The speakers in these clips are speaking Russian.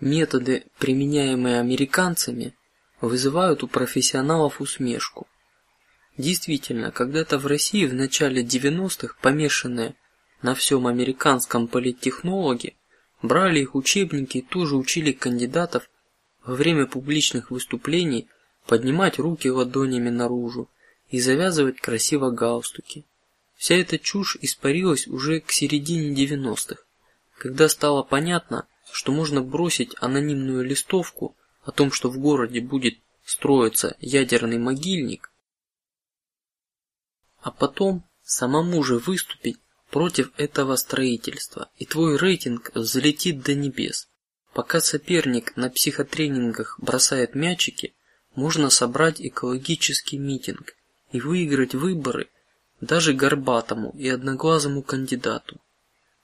Методы, применяемые американцами, вызывают у профессионалов усмешку. Действительно, когда-то в России в начале 90-х помешанные на всем американском политтехнологи брали их учебники и тоже учили кандидатов во время публичных выступлений поднимать руки ладонями наружу и завязывать красиво галстуки. Вся эта чушь испарилась уже к середине 90-х, когда стало понятно, что можно бросить анонимную листовку о том, что в городе будет строиться ядерный могильник, а потом самому же выступить против этого строительства, и твой рейтинг взлетит до небес. Пока соперник на психотренингах бросает мячики, можно собрать экологический митинг и выиграть выборы даже горбатому и одноглазому кандидату.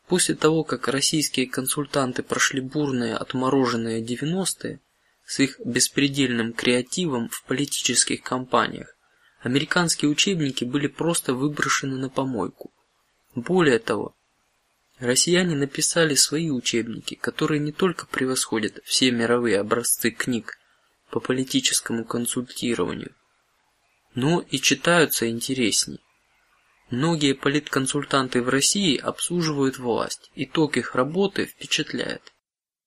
После того, как российские консультанты прошли бурные отмороженные девяностые с их беспредельным креативом в политических кампаниях, американские учебники были просто выброшены на помойку. Более того, россияне написали свои учебники, которые не только превосходят все мировые образцы книг по политическому консультированию, но и читаются интересней. Многие политконсультанты в России обслуживают власть. Итог их работы впечатляет.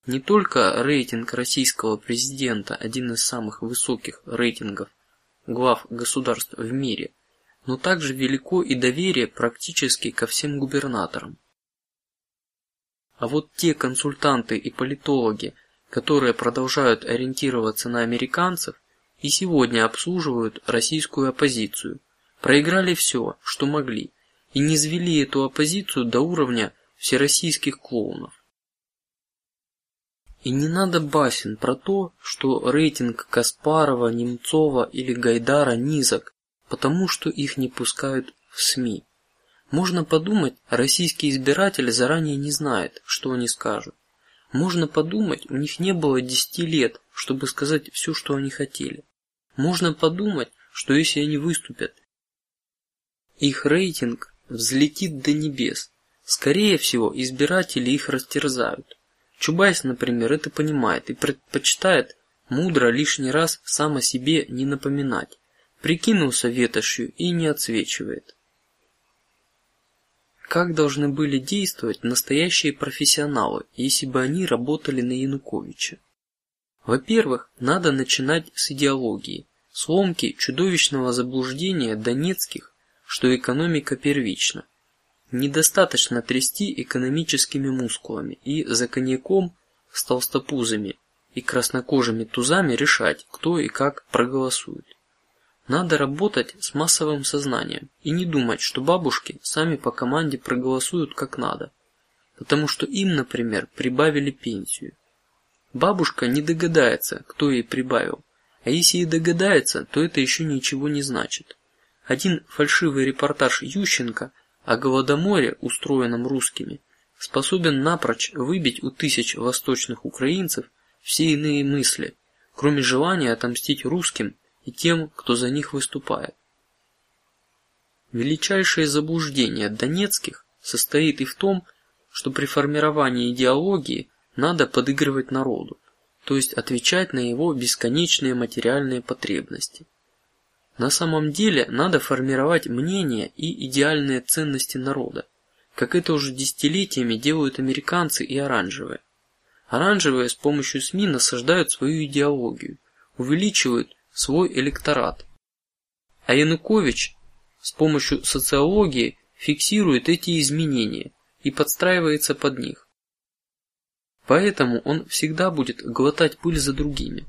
Не только рейтинг российского президента один из самых высоких рейтингов глав государств в мире, но также велико и доверие практически ко всем губернаторам. А вот те консультанты и политологи, которые продолжают ориентироваться на американцев и сегодня обслуживают российскую оппозицию, проиграли все, что могли, и не низвели эту оппозицию до уровня всероссийских клоунов. И не надо басен про то, что рейтинг Каспарова, Немцова или Гайдара низок, потому что их не пускают в СМИ. Можно подумать, российский избиратель заранее не знает, что они скажут. Можно подумать, у них не было десяти лет, чтобы сказать все, что они хотели. Можно подумать, что если они выступят их рейтинг взлетит до небес. Скорее всего, избиратели их растерзают. Чубайс, например, это понимает и предпочитает мудро лишний раз сам о себе не напоминать. Прикинулся ветошью и не отсвечивает. Как должны были действовать настоящие профессионалы, если бы они работали на Януковича? Во-первых, надо начинать с идеологии, сломки чудовищного заблуждения донецких что экономика первична. Недостаточно трясти экономическими мускулами и за коньяком с толстопузами и краснокожими тузами решать, кто и как проголосует. Надо работать с массовым сознанием и не думать, что бабушки сами по команде проголосуют как надо, потому что им, например, прибавили пенсию. Бабушка не догадается, кто ей прибавил, а если и догадается, то это еще ничего не значит. Один фальшивый репортаж Ющенко о голодоморе, устроенном русскими, способен напрочь выбить у тысяч восточных украинцев все иные мысли, кроме желания отомстить русским и тем, кто за них выступает. Величайшее заблуждение донецких состоит и в том, что при формировании идеологии надо подыгрывать народу, то есть отвечать на его бесконечные материальные потребности. На самом деле надо формировать мнение и идеальные ценности народа, как это уже десятилетиями делают американцы и оранжевые. Оранжевые с помощью СМИ насаждают свою идеологию, увеличивают свой электорат, а Янукович с помощью социологии фиксирует эти изменения и подстраивается под них. Поэтому он всегда будет глотать пыль за другими.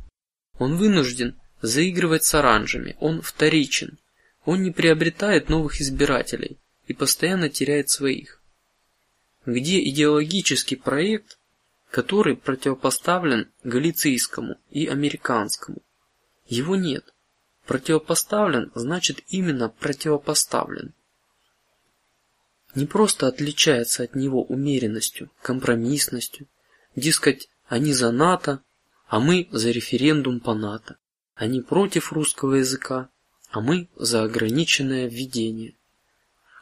Он вынужден заигрывать с оранжами, он вторичен, он не приобретает новых избирателей и постоянно теряет своих. Где идеологический проект, который противопоставлен галицийскому и американскому? Его нет. Противопоставлен значит именно противопоставлен. Не просто отличается от него умеренностью, компромиссностью, дескать, они за НАТО, а мы за референдум по НАТО. Они против русского языка, а мы за ограниченное введение.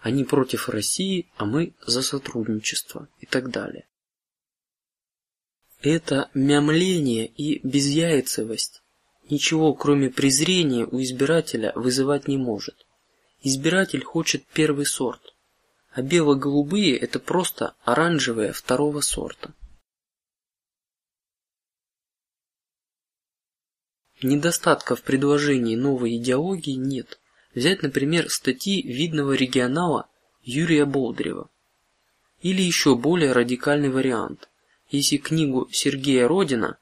Они против России, а мы за сотрудничество и так далее. Это мямление и безяйцевость ничего, кроме презрения, у избирателя вызывать не может. Избиратель хочет первый сорт, а бело-голубые это просто оранжевые второго сорта. Недостатков в предложении новой идеологии нет. Взять, например, статьи видного регионала Юрия Болдырева. Или еще более радикальный вариант. Если книгу Сергея Родина,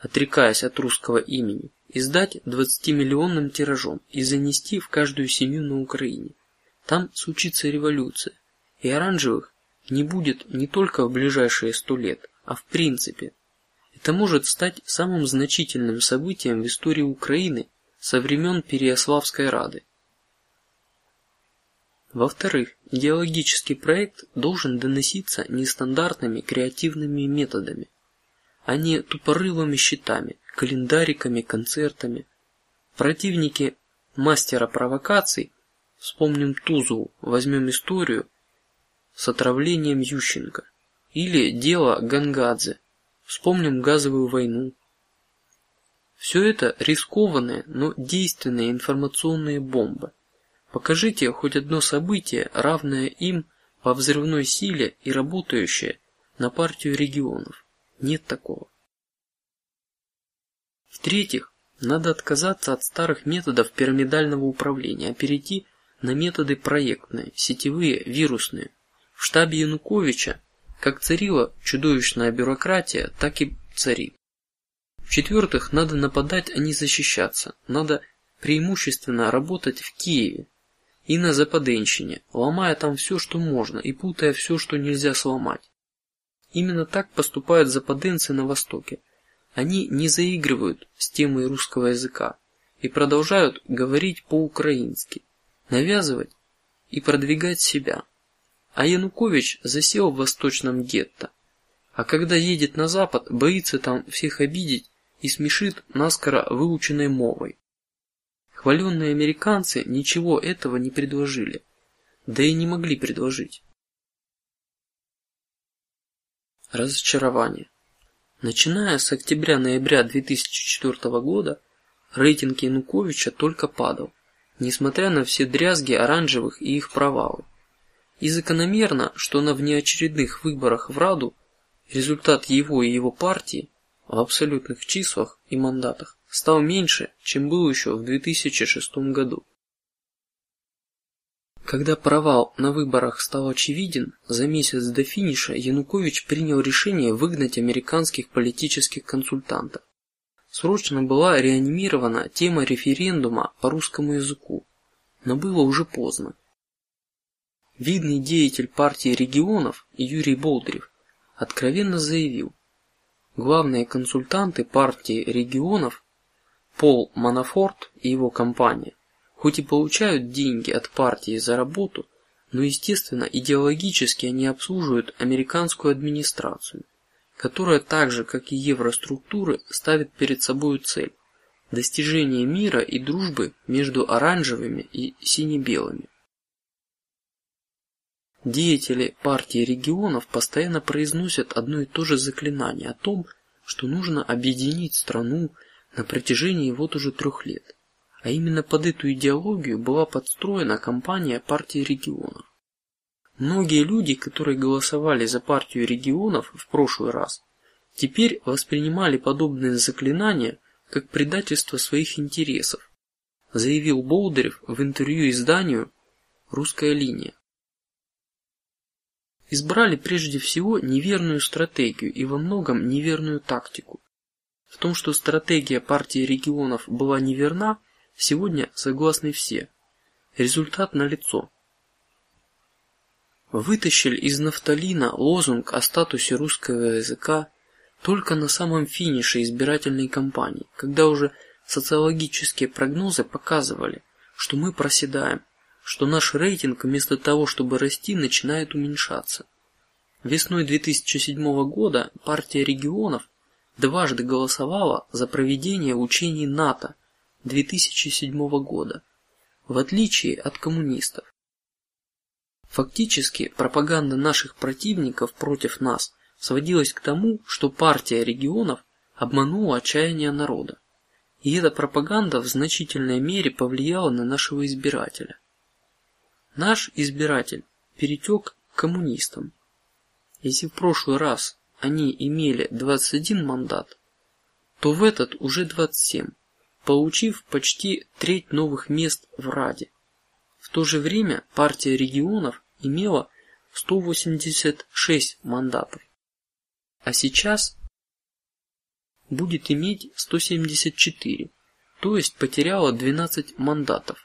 отрекаясь от русского имени, издать 20-миллионным тиражом и занести в каждую семью на Украине, там случится революция, и оранжевых не будет не только в ближайшие сто лет, а в принципе. Это может стать самым значительным событием в истории Украины со времен Переяславской Рады. Во-вторых, идеологический проект должен доноситься нестандартными креативными методами, а не тупорылыми щитами, календариками, концертами. Противники мастера провокаций, вспомним Тузу, возьмем историю с отравлением Ющенко, или дело Гангадзе, Вспомним газовую войну. Все это рискованные, но действенные информационные бомбы. Покажите хоть одно событие, равное им по взрывной силе и работающее на партию регионов. Нет такого. В-третьих, надо отказаться от старых методов пирамидального управления, а перейти на методы проектные, сетевые, вирусные. В штабе Януковича как царила чудовищная бюрократия, так и царит. В-четвертых, надо нападать, а не защищаться. Надо преимущественно работать в Киеве и на Западенщине, ломая там все, что можно, и путая все, что нельзя сломать. Именно так поступают западенцы на Востоке. Они не заигрывают с темой русского языка и продолжают говорить по-украински, навязывать и продвигать себя. А Янукович засел в восточном гетто, а когда едет на запад, боится там всех обидеть и смешит наскоро выученной мовой. Хваленные американцы ничего этого не предложили, да и не могли предложить. Разочарование. Начиная с октября-ноября 2004 года рейтинг Януковича только падал, несмотря на все дрязги оранжевых и их провалы. И закономерно, что на внеочередных выборах в Раду результат его и его партии в абсолютных числах и мандатах стал меньше, чем был еще в 2006 году. Когда провал на выборах стал очевиден, за месяц до финиша Янукович принял решение выгнать американских политических консультантов. Срочно была реанимирована тема референдума по русскому языку, но было уже поздно. Видный деятель партии регионов Юрий Болдырев откровенно заявил: главные консультанты партии регионов Пол Манафорт и его компания, хоть и получают деньги от партии за работу, но естественно идеологически они обслуживают американскую администрацию, которая так же, как и евроструктуры, ставит перед собой цель достижение мира и дружбы между оранжевыми и сине-белыми. Деятели партии регионов постоянно произносят одно и то же заклинание о том, что нужно объединить страну на протяжении вот уже трех лет, а именно под эту идеологию была подстроена кампания партии регионов. Многие люди, которые голосовали за партию регионов в прошлый раз, теперь воспринимали подобные заклинания как предательство своих интересов, заявил Болдырев в интервью изданию "Русская линия" избрали прежде всего неверную стратегию и во многом неверную тактику. В том, что стратегия партии регионов была неверна, сегодня согласны все. Результат налицо. Вытащили из нафталина лозунг о статусе русского языка только на самом финише избирательной кампании, когда уже социологические прогнозы показывали, что мы проседаем, что наш рейтинг вместо того, чтобы расти, начинает уменьшаться. Весной 2007 года партия регионов дважды голосовала за проведение учений НАТО 2007 года, в отличие от коммунистов. Фактически пропаганда наших противников против нас сводилась к тому, что партия регионов обманула отчаяние народа, и эта пропаганда в значительной мере повлияла на нашего избирателя. Наш избиратель перетек к коммунистам. Если в прошлый раз они имели 21 мандат, то в этот уже 27, получив почти треть новых мест в Раде. В то же время партия регионов имела 186 мандатов, а сейчас будет иметь 174, то есть потеряла 12 мандатов.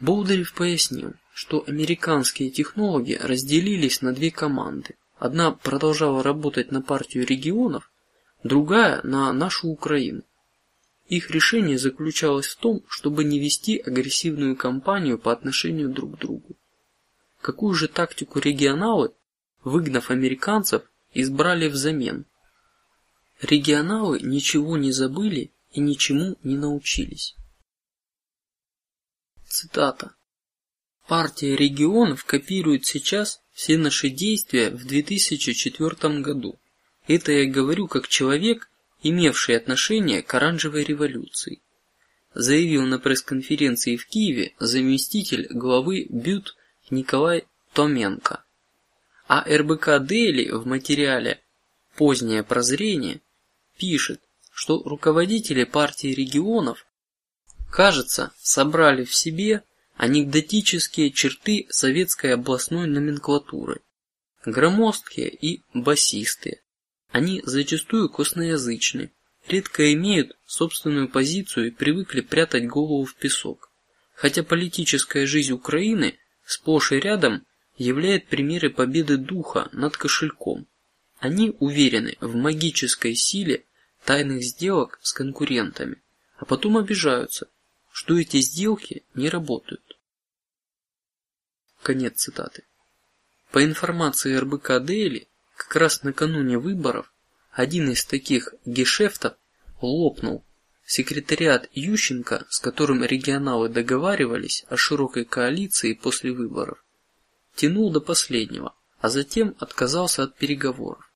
Болдырев пояснил, что американские технологи разделились на две команды. Одна продолжала работать на партию регионов, другая на нашу Украину. Их решение заключалось в том, чтобы не вести агрессивную кампанию по отношению друг к другу. Какую же тактику регионалы, выгнав американцев, избрали взамен? Регионалы ничего не забыли и ничему не научились. Цитата. Партия регионов копирует сейчас все наши действия в 2004 году. Это я говорю как человек, имевший отношение к оранжевой революции, заявил на пресс-конференции в Киеве заместитель главы БЮТ Николай Томенко. А РБК Дели в материале "Позднее прозрение" пишет, что руководители партии регионов, кажется, собрали в себе анекдотические черты советской областной номенклатуры, громоздкие и басистые, они зачастую косноязычны, редко имеют собственную позицию и привыкли прятать голову в песок. Хотя политическая жизнь Украины сплошь и рядом являет примеры победы духа над кошельком. Они уверены в магической силе тайных сделок с конкурентами, а потом обижаются, что эти сделки не работают. Конец цитаты. По информации РБК Дейли, как раз накануне выборов один из таких гешефтов лопнул. Секретариат Ющенко, с которым регионалы договаривались о широкой коалиции после выборов, тянул до последнего, а затем отказался от переговоров.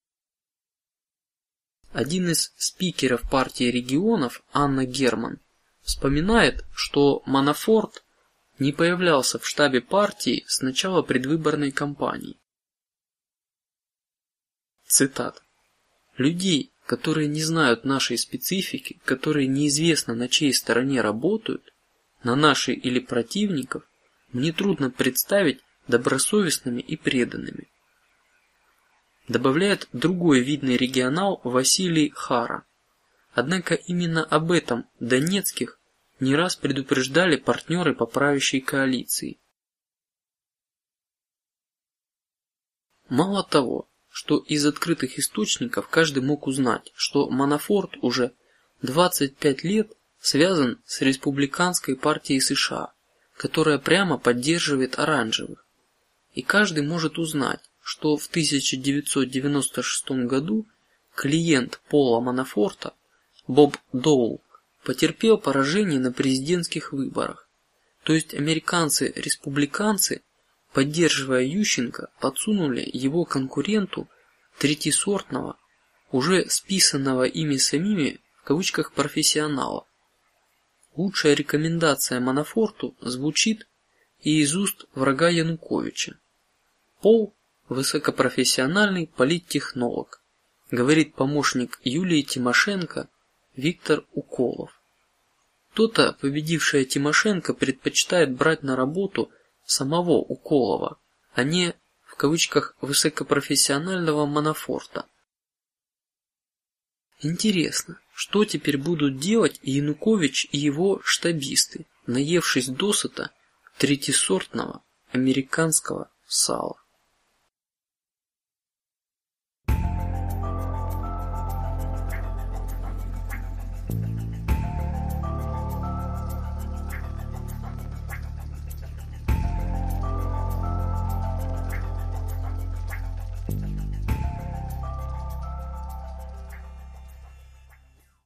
Один из спикеров партии регионов Анна Герман вспоминает, что Манафорт не появлялся в штабе партии с начала предвыборной кампании. Цитат. Людей, которые не знают нашей специфики, которые неизвестно на чьей стороне работают, на нашей или противников, мне трудно представить добросовестными и преданными. Добавляет другой видный регионал Василий Хара. Однако именно об этом Донецких не раз предупреждали партнеры по правящей коалиции. Мало того, что из открытых источников каждый мог узнать, что Манафорт уже 25 лет связан с республиканской партией США, которая прямо поддерживает оранжевых, и каждый может узнать, что в 1996 году клиент Пола Манафорта Боб Доул потерпел поражение на президентских выборах, то есть американцы-республиканцы поддерживая Ющенко, подсунули его конкуренту третьесортного, уже списанного ими самими в кавычках профессионала. Лучшая рекомендация Манафорту звучит и из уст врага Януковича. Пол высокопрофессиональный политтехнолог, говорит помощник Юлии Тимошенко Виктор Уколов. Кто-то, победившая Тимошенко, предпочитает брать на работу самого Уколова, а не в кавычках высокопрофессионального Манафорта. Интересно, что теперь будут делать Янукович и его штабисты, наевшись досыта третьесортного американского сала?